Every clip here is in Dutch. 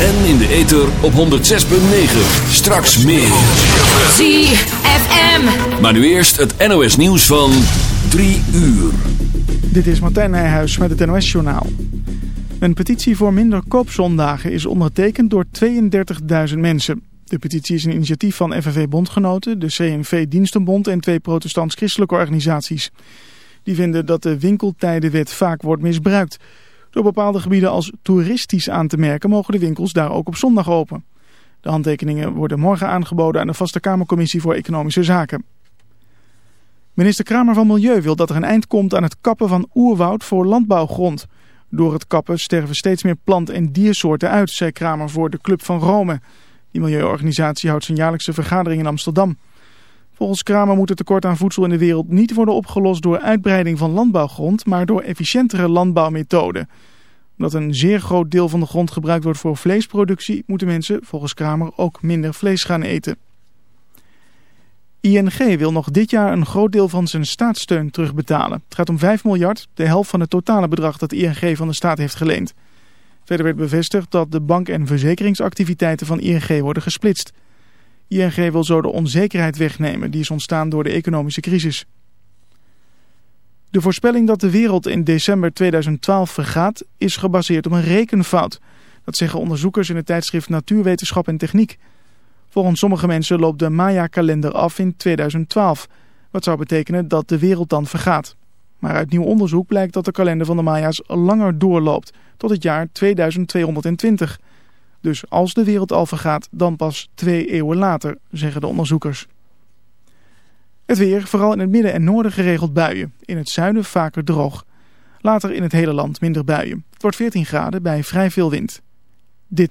En in de ether op 106.9. Straks meer. ZFM. Maar nu eerst het NOS nieuws van 3 uur. Dit is Martijn Nijhuis met het NOS-journaal. Een petitie voor minder koopzondagen is ondertekend door 32.000 mensen. De petitie is een initiatief van FNV-bondgenoten, de CNV-dienstenbond en twee protestants-christelijke organisaties. Die vinden dat de winkeltijdenwet vaak wordt misbruikt. Door bepaalde gebieden als toeristisch aan te merken mogen de winkels daar ook op zondag open. De handtekeningen worden morgen aangeboden aan de Vaste Kamercommissie voor Economische Zaken. Minister Kramer van Milieu wil dat er een eind komt aan het kappen van oerwoud voor landbouwgrond. Door het kappen sterven steeds meer plant- en diersoorten uit, zei Kramer voor de Club van Rome. Die milieuorganisatie houdt zijn jaarlijkse vergadering in Amsterdam. Volgens Kramer moet het tekort aan voedsel in de wereld niet worden opgelost door uitbreiding van landbouwgrond, maar door efficiëntere landbouwmethoden. Omdat een zeer groot deel van de grond gebruikt wordt voor vleesproductie, moeten mensen volgens Kramer ook minder vlees gaan eten. ING wil nog dit jaar een groot deel van zijn staatssteun terugbetalen. Het gaat om 5 miljard, de helft van het totale bedrag dat ING van de staat heeft geleend. Verder werd bevestigd dat de bank- en verzekeringsactiviteiten van ING worden gesplitst. ING wil zo de onzekerheid wegnemen die is ontstaan door de economische crisis. De voorspelling dat de wereld in december 2012 vergaat is gebaseerd op een rekenfout. Dat zeggen onderzoekers in het tijdschrift Natuurwetenschap en Techniek. Volgens sommige mensen loopt de Maya-kalender af in 2012. Wat zou betekenen dat de wereld dan vergaat. Maar uit nieuw onderzoek blijkt dat de kalender van de Maya's langer doorloopt, tot het jaar 2220. Dus als de wereld al vergaat, dan pas twee eeuwen later, zeggen de onderzoekers. Het weer, vooral in het midden en noorden geregeld buien. In het zuiden vaker droog. Later in het hele land minder buien. Het wordt 14 graden bij vrij veel wind. Dit.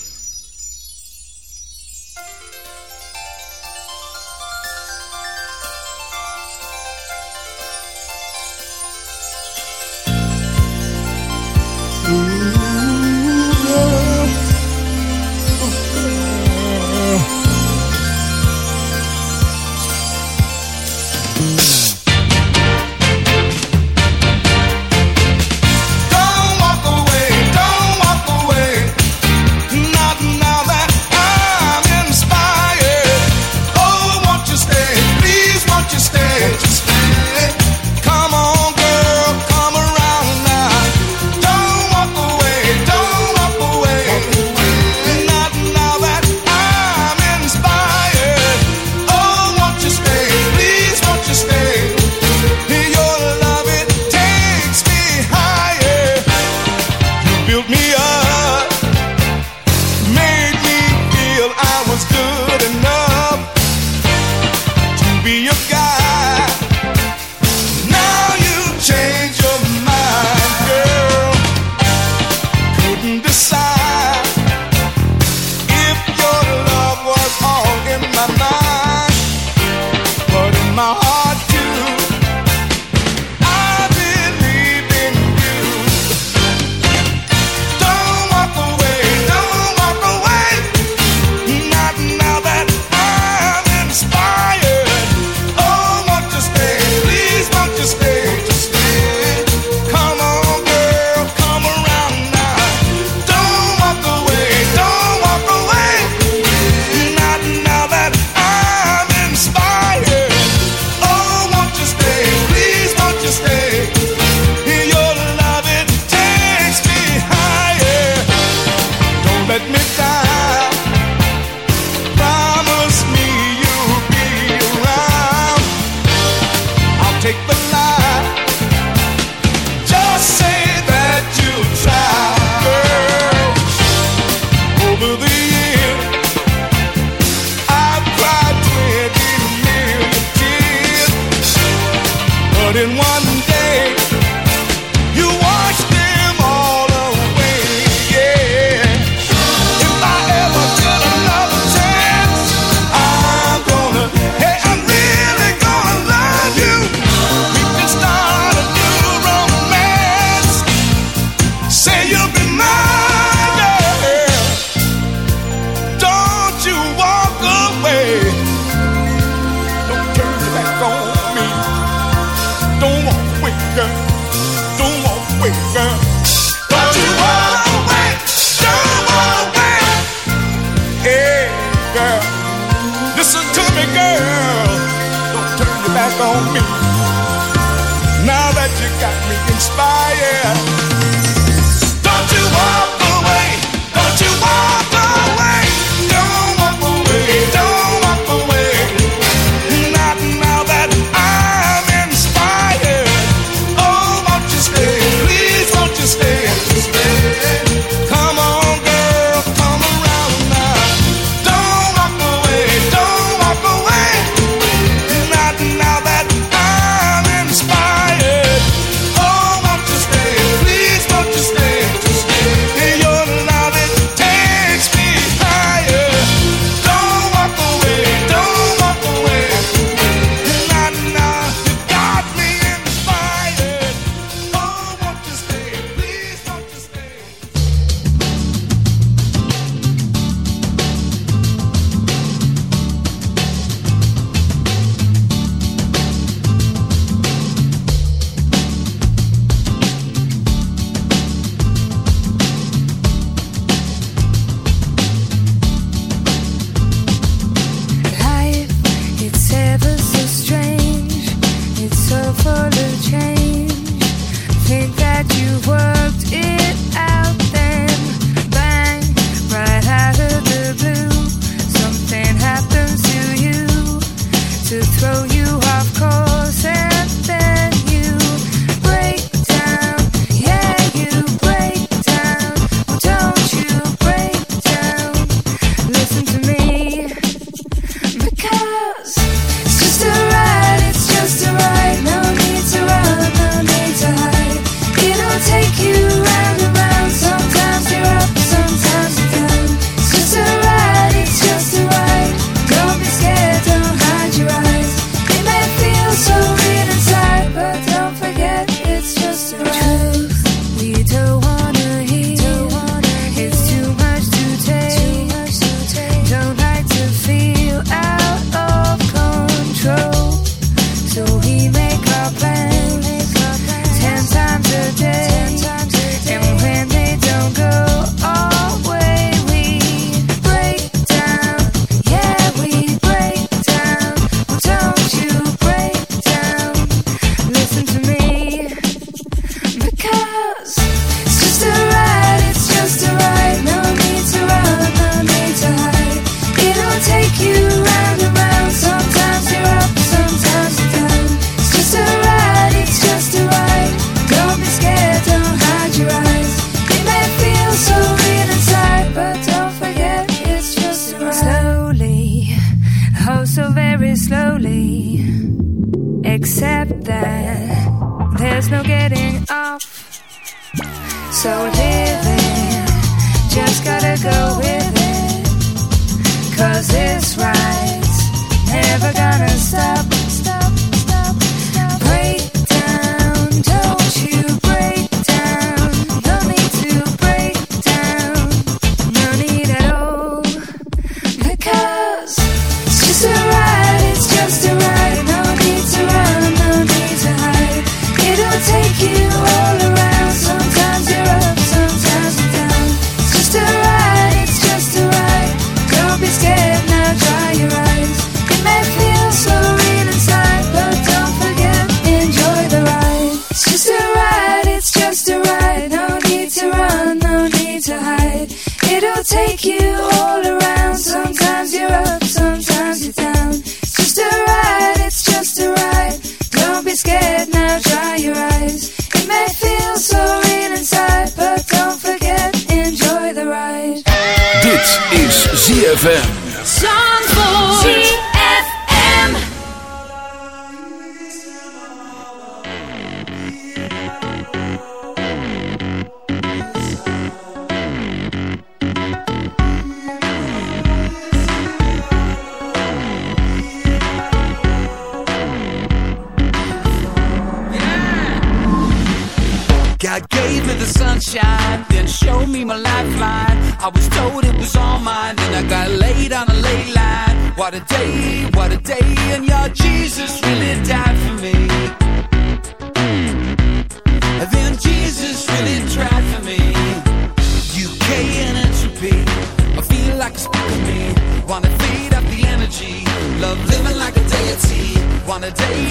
Then showed me my lifeline. I was told it was all mine, then I got laid on a What a day, what a day, and your Jesus really died for me. Then Jesus really tried for me. UK and entropy, I feel like spark of me. Wanna feed up the energy, love living like a deity. Wanna day,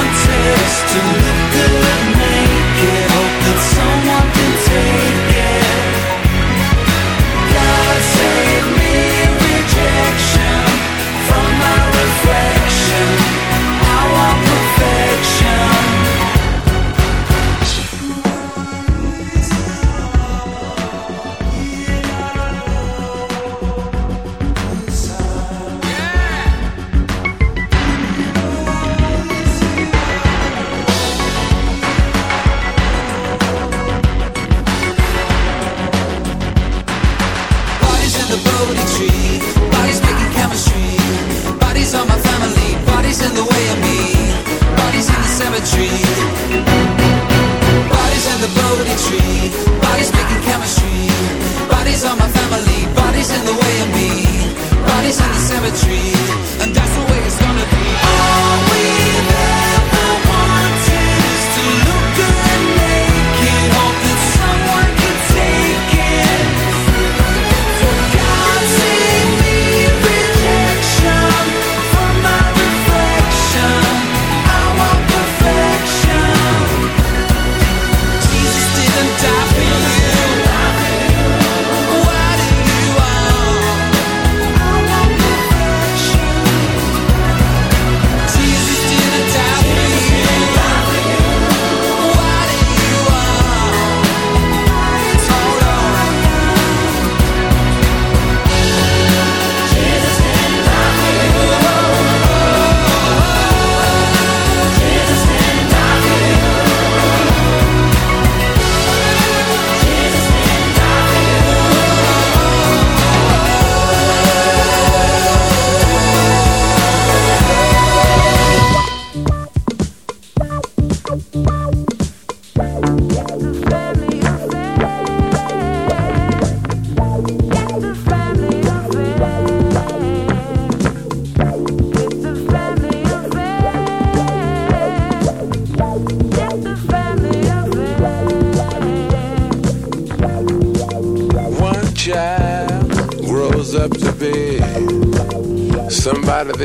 contest to look good, man.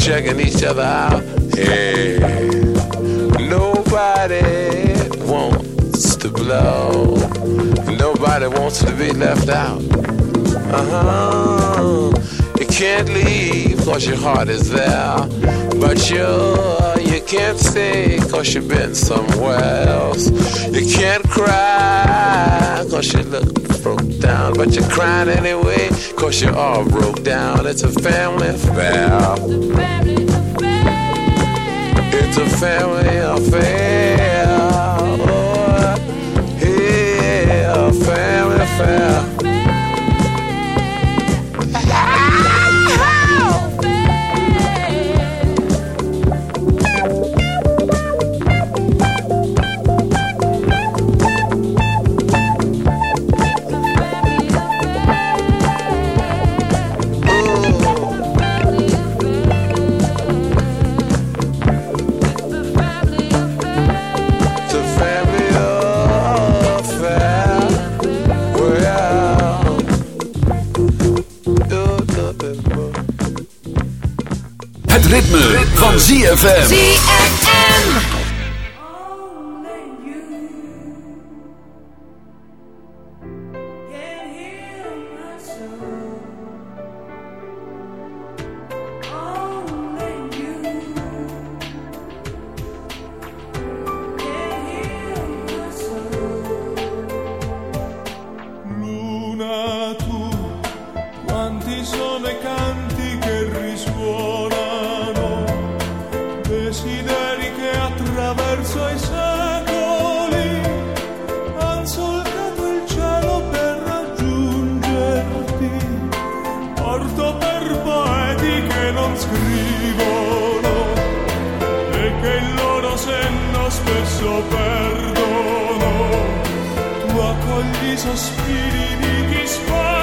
checking each other out. Hey, nobody wants to blow. Nobody wants to be left out. Uh huh. You can't leave cause your heart is there. But you, you can't stay cause you've been somewhere else. You can't cry cause you look broke down. But you're crying anyway cause you're all broke down. It's a family affair. It's a family affair. Oh, yeah, family affair. Van ZFM. ZFM. con gli sospiri di chi spara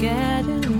getting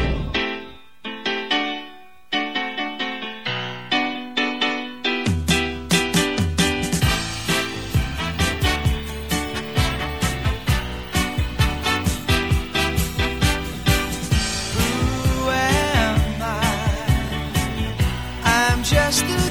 Just a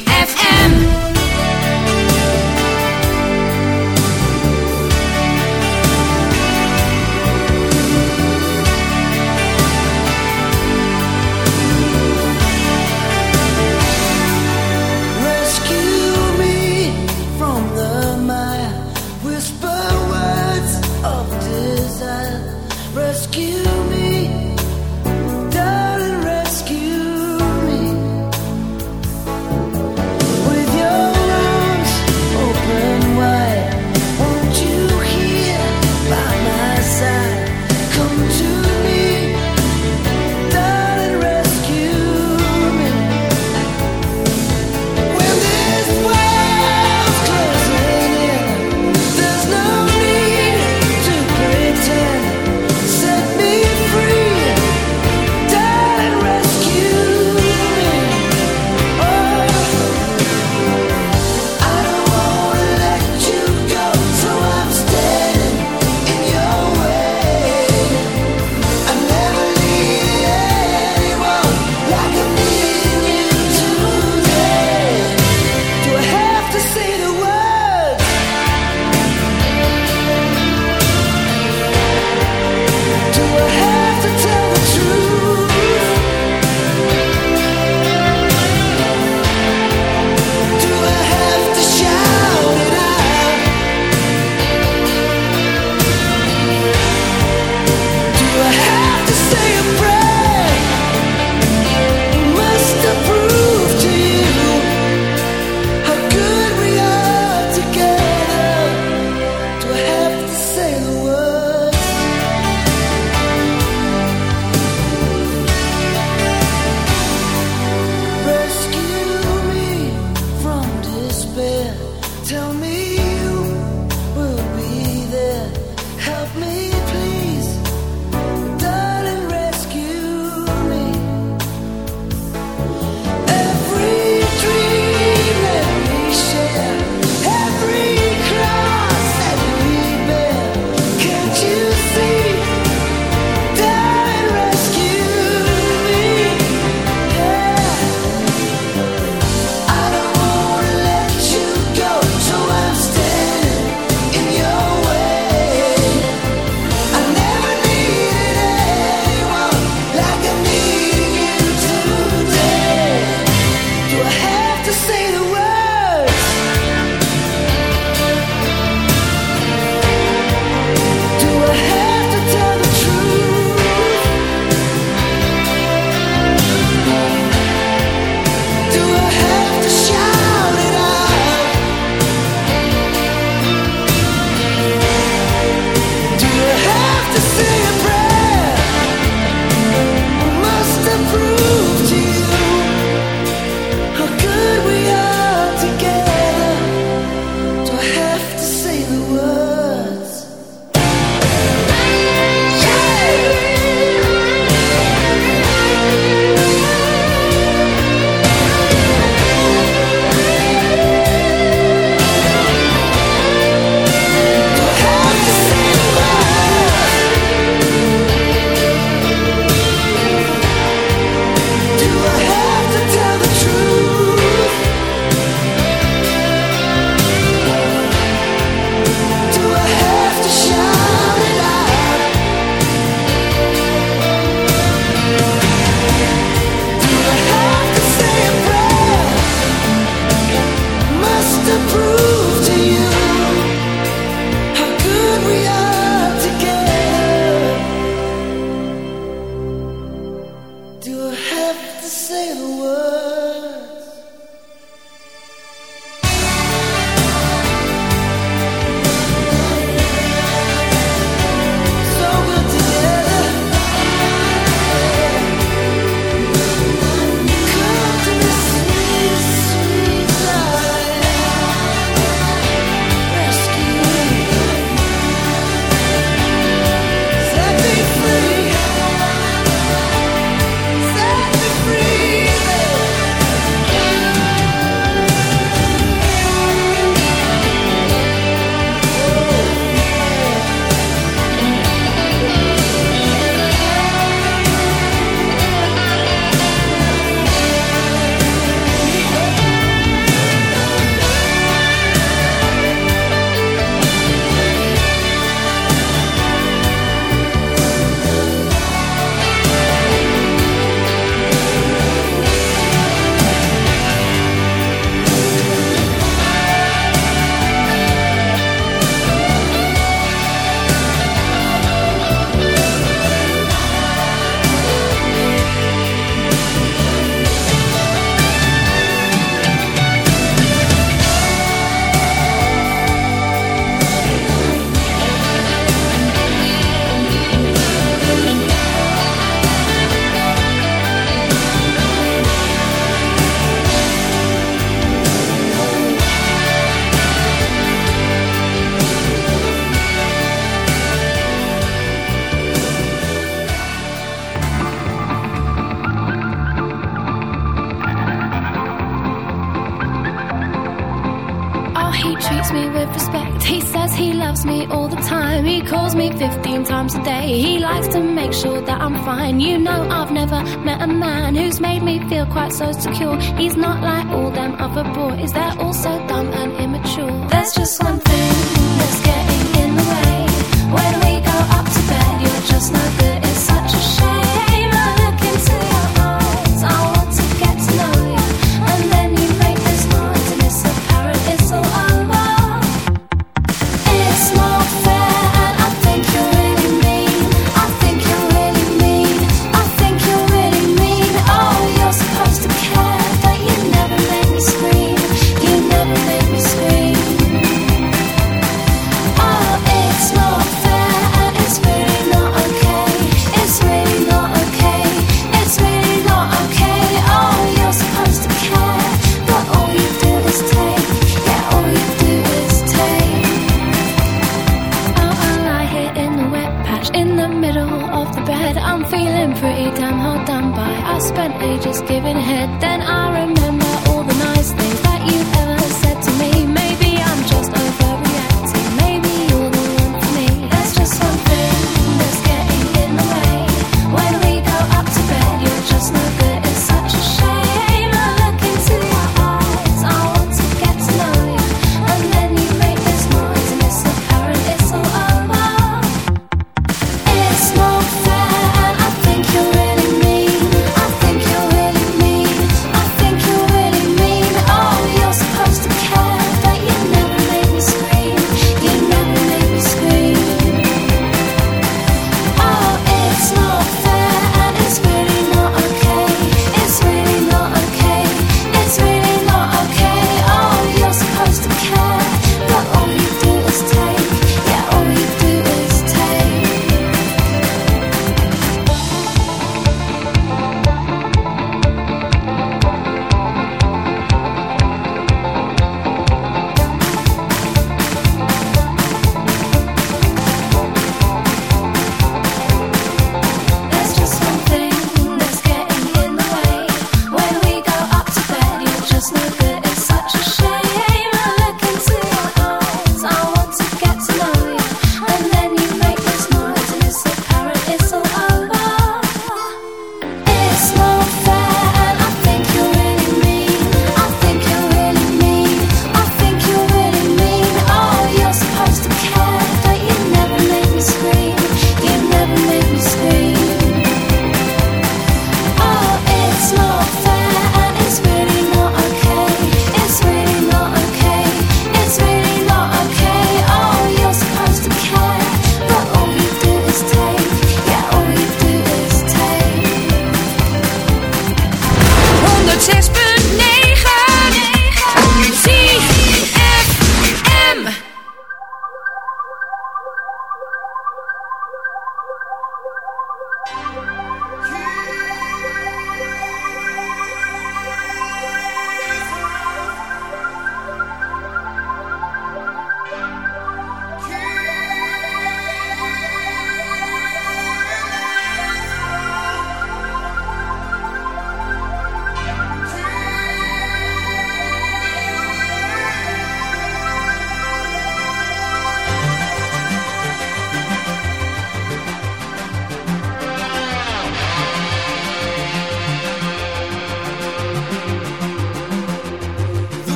Quite so secure. He's not like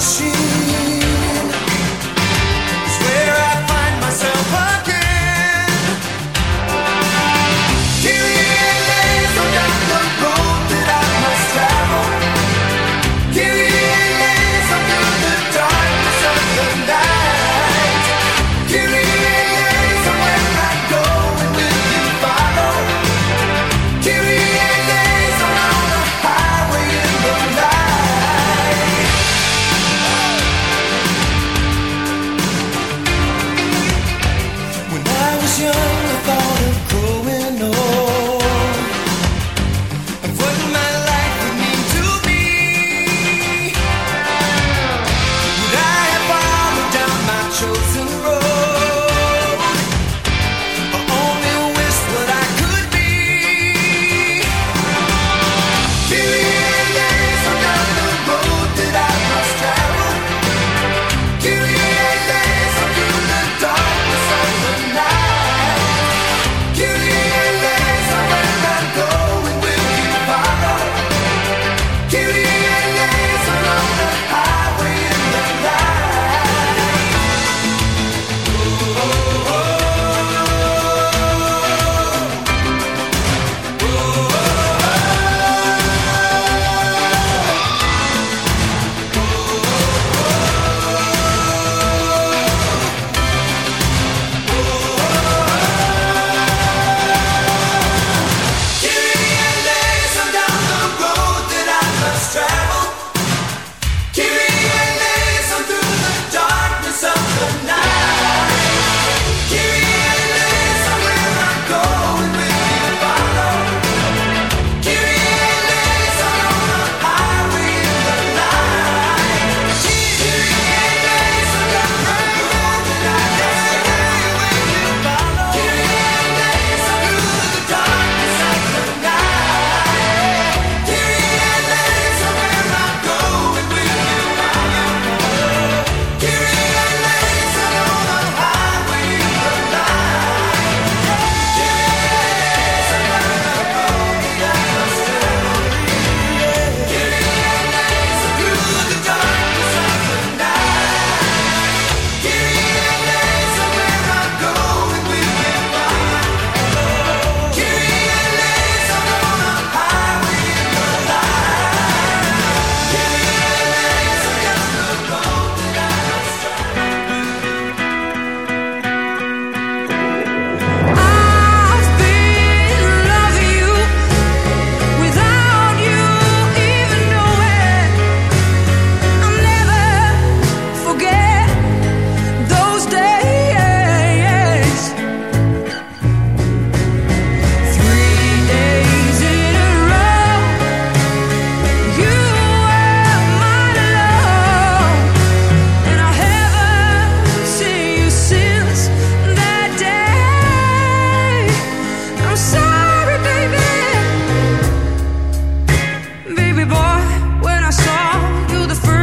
She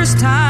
first time.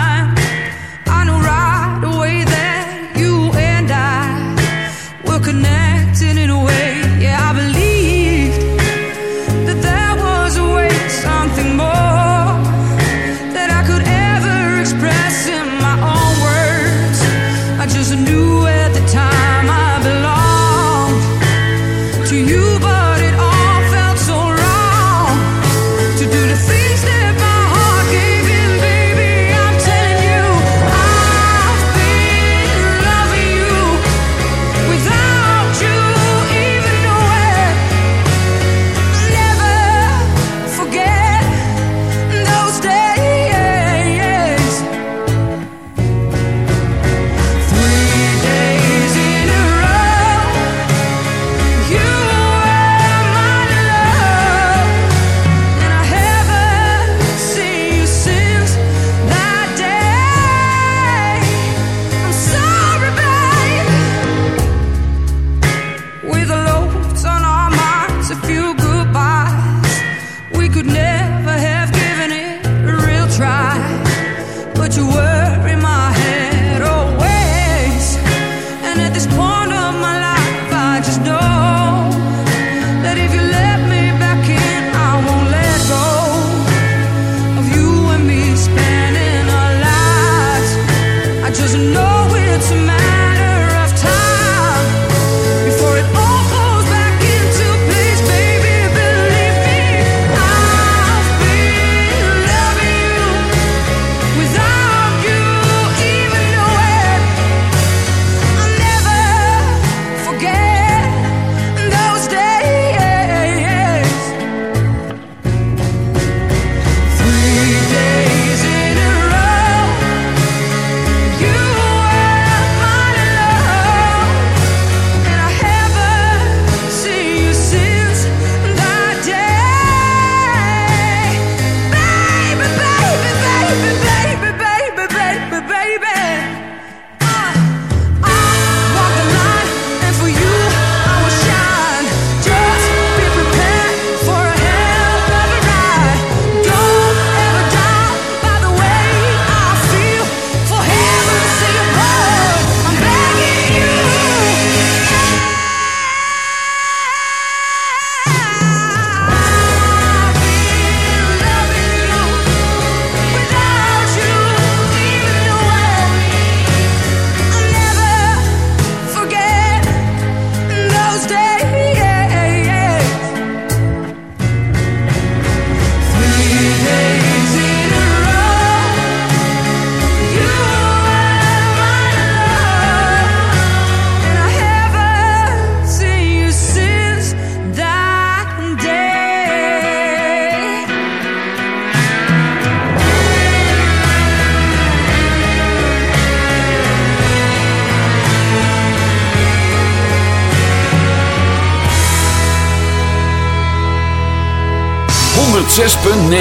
106.9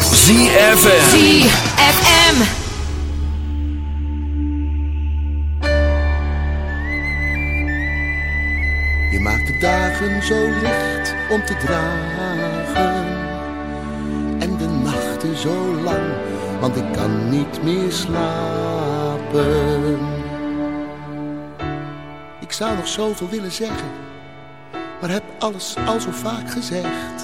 ZFM ZFM Je maakt de dagen zo licht om te dragen. En de nachten zo lang, want ik kan niet meer slapen. Ik zou nog zoveel willen zeggen, maar heb alles al zo vaak gezegd.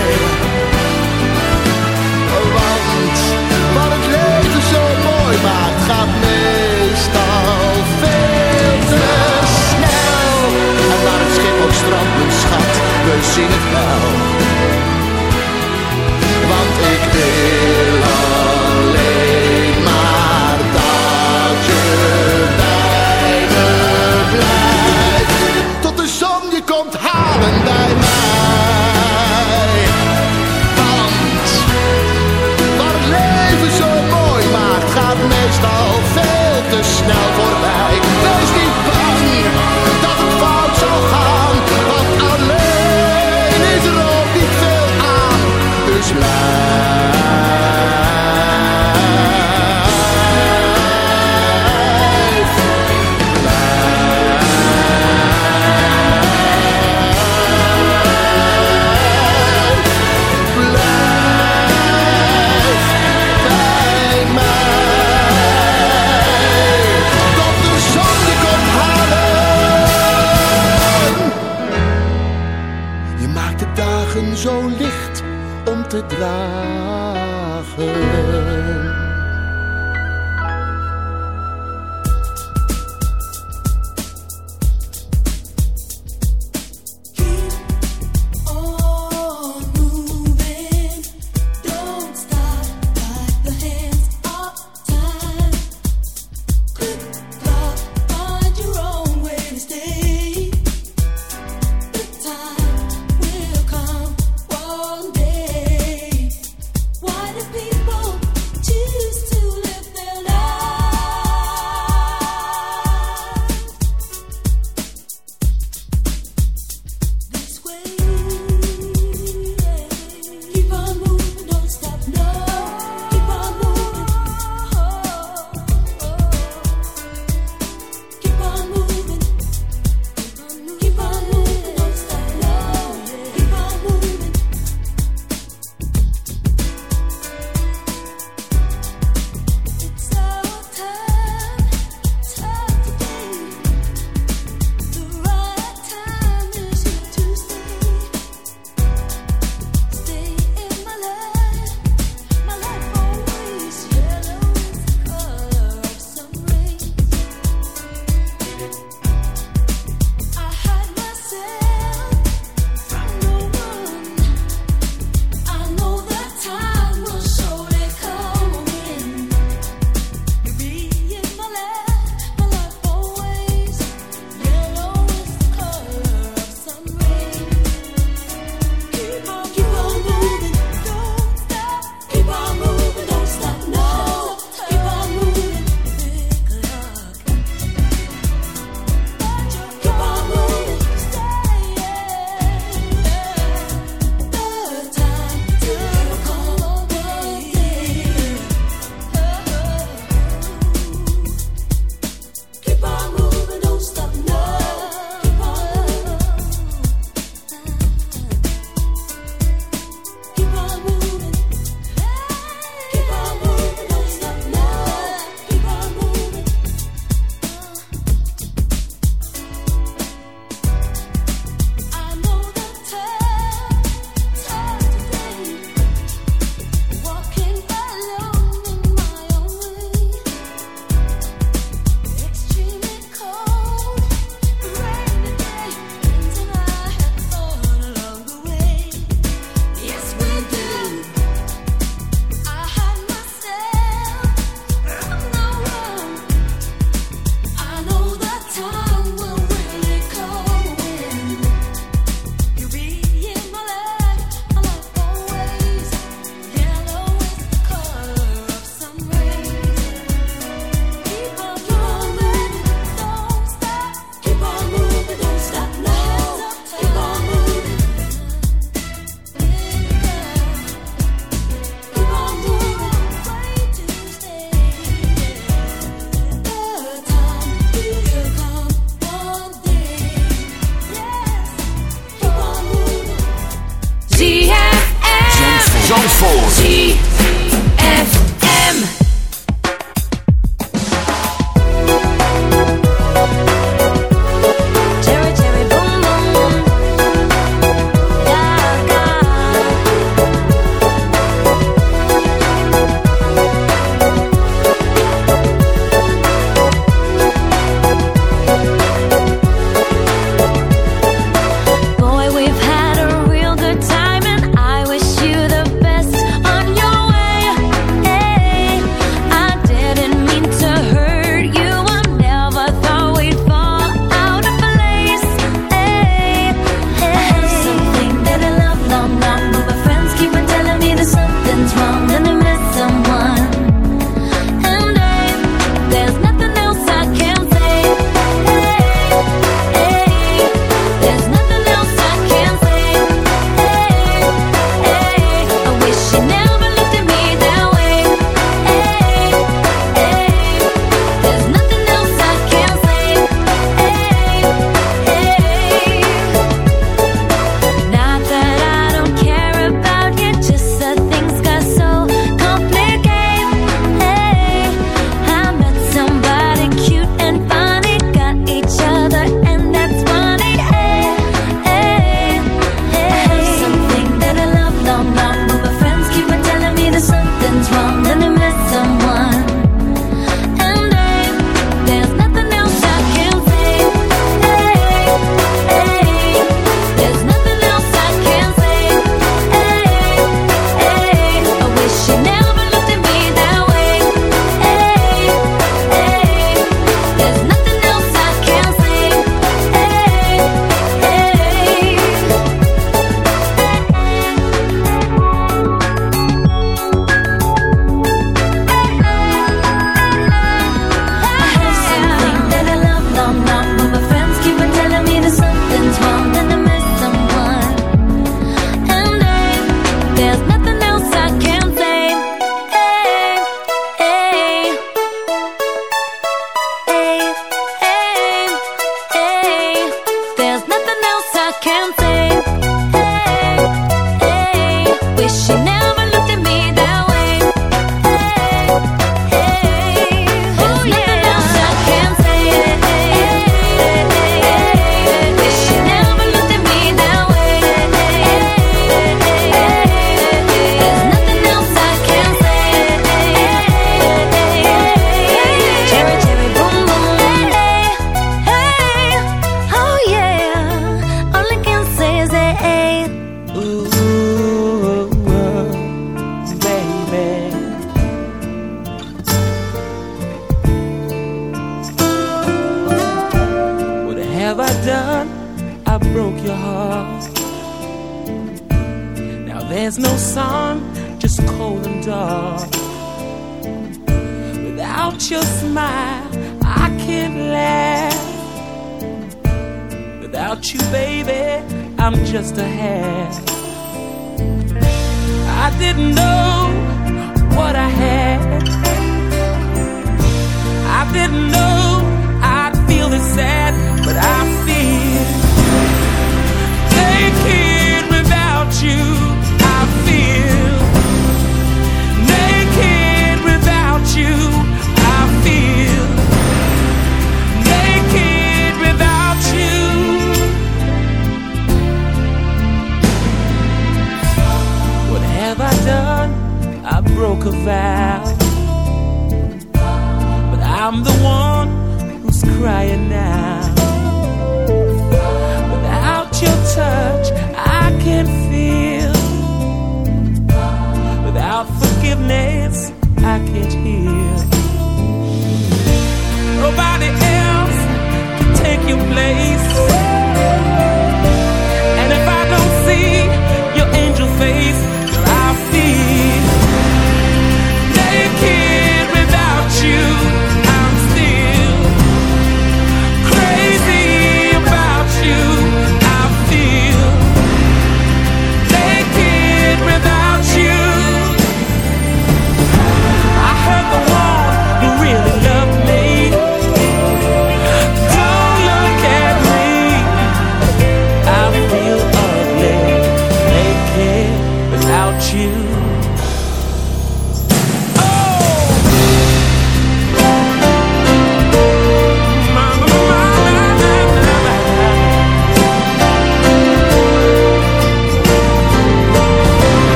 Gaat meestal veel te snel. En waar het schip ook strandt, schat, we zien het wel. Meestal veel te snel voorbij.